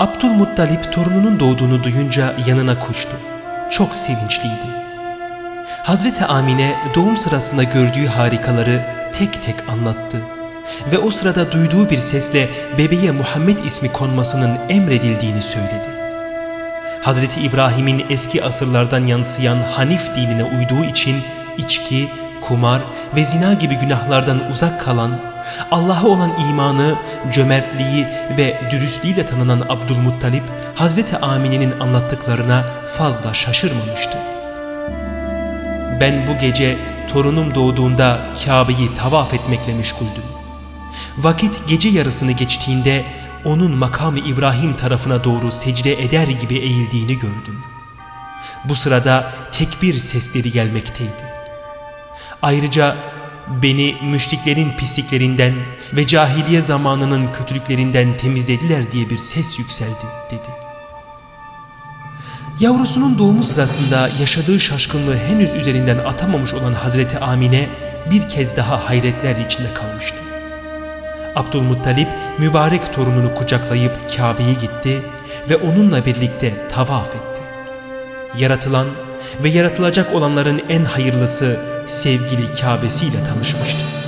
Abdülmuttalip torununun doğduğunu duyunca yanına koştu. Çok sevinçliydi. Hazreti Amine doğum sırasında gördüğü harikaları tek tek anlattı. Ve o sırada duyduğu bir sesle bebeğe Muhammed ismi konmasının emredildiğini söyledi. Hazreti İbrahim'in eski asırlardan yansıyan Hanif dinine uyduğu için içki, kumar ve zina gibi günahlardan uzak kalan, Allah'a olan imanı, cömertliği ve dürüstlüğüyle tanınan Abdülmuttalip, Hazreti Amine'nin anlattıklarına fazla şaşırmamıştı. Ben bu gece torunum doğduğunda Kabe'yi tavaf etmekle meşguldüm. Vakit gece yarısını geçtiğinde onun makamı İbrahim tarafına doğru secde eder gibi eğildiğini gördüm. Bu sırada tekbir sesleri gelmekteydi. Ayrıca beni müşriklerin pisliklerinden ve cahiliye zamanının kötülüklerinden temizlediler diye bir ses yükseldi dedi. Yavrusunun doğumu sırasında yaşadığı şaşkınlığı henüz üzerinden atamamış olan Hazreti Amine bir kez daha hayretler içinde kalmıştı. Abdülmuttalip mübarek torununu kucaklayıp Kabe'ye gitti ve onunla birlikte tavaf etti. Yaratılan ve yaratılacak olanların en hayırlısı sevgili Kabe'siyle tanışmıştı.